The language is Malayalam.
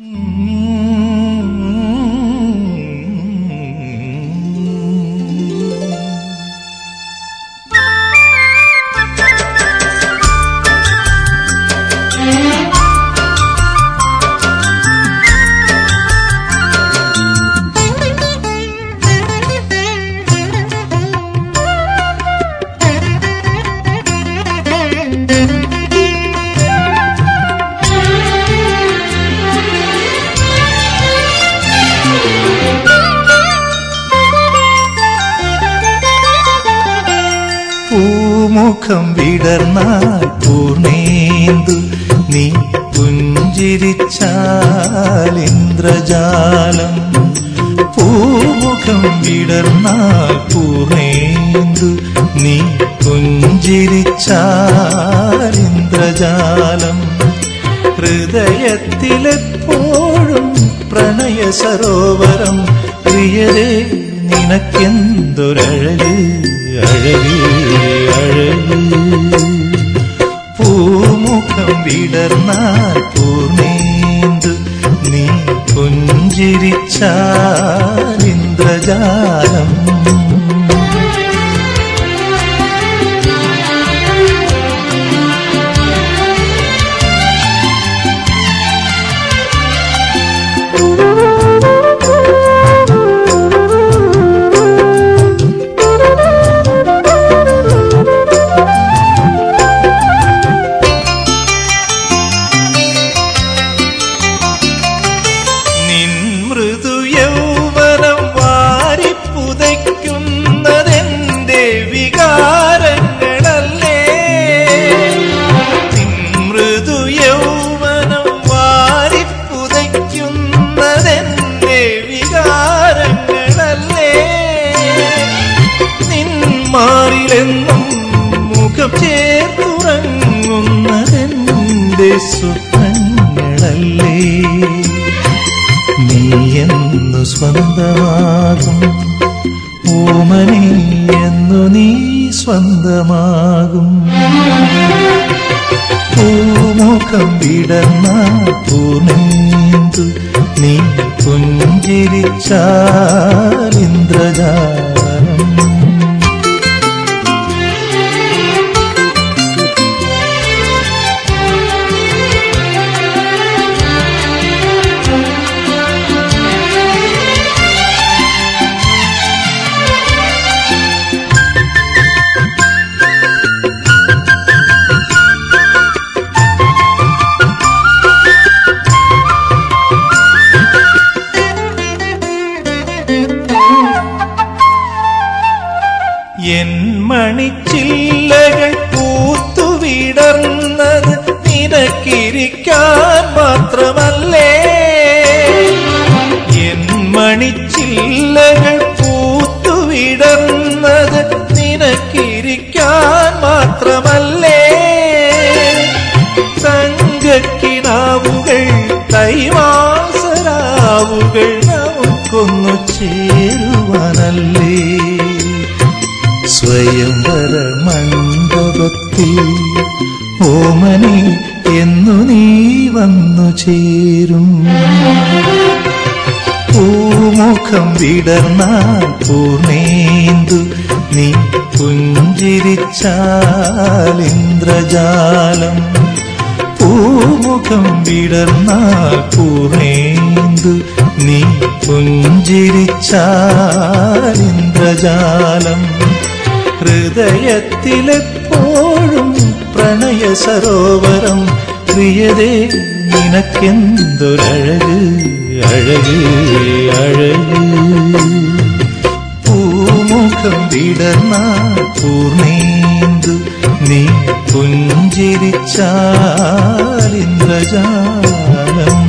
Mm-hmm. പൂമുഖം വിടർന്നാൽ പൂർണേന്തു നീ പുഞ്ചിരിച്ചാൽ ഇന്ദ്രജാലം. പൂമുഖം വിടർന്നാൽ പൂർണേന്തു നീ പുഞ്ചിരിച്ചാൽ ഇന്ദ്രജാലം. ഹൃദയത്തിലെപ്പോഴും പ്രണയ സരോവരം. പ്രിയരെ നിനക്കെന്തൊരഴക് അഴക്? വിടർന്നാൽ പൂർണേന്തു നീ പുഞ്ചിരിച്ചാൽ ഇന്ദ്രജാലം. മാറിലെന്നും മുഖം ചേർത്തുറങ്ങുന്നതെന്റെ സ്വപ്നങ്ങളല്ലേ? നീ എന്നു സ്വന്തമാകും ഓമനെ എന്നു നീ സ്വന്തമാകും. പൂമുഖം വിടന്ന പൂർണേന്ദു നീ പുഞ്ചിരിച്ചാൽ ഇന്ദ്രജാലം പൂത്തു മണിച്ചില്ലകൾ പൂത്തുവിടർന്നത് നിനക്കിരിക്കാൻ മാത്രമല്ലേ? എൻ മണിച്ചില്ലകൾ പൂത്തുവിടർന്നത് നിനക്കിരിക്കാൻ മാത്രമല്ലേ? തങ്കക്കിനാവുകൾ തൈവാസരാവുകൾ നമുക്കൊന്നു ചേരുവാനല്ലേ? സ്വയംവര മണ്ഡപത്തിൽ ഓമനെ എന്നു നീ വന്നു ചേരും. പൂമുഖം വിടർന്നാൽ പൂർണേന്തു നീ പുഞ്ചിരിച്ചാൽ ഇന്ദ്രജാലം. പൂമുഖം വിടർന്നാൽ പൂർണേന്തു നീ പുഞ്ചിരിച്ചാൽ ഇന്ദ്രജാലം. ഹൃദയത്തിലെപ്പോഴും പ്രണയ സരോവരം. പ്രിയതേ നിനക്കെന്തൊരഴക്? അഴക് അഴക്. പൂമുഖം വിടർന്ന പൂർണേന്തു നീ പുഞ്ചിരിച്ചാൽ ഇന്ദ്രജാലം.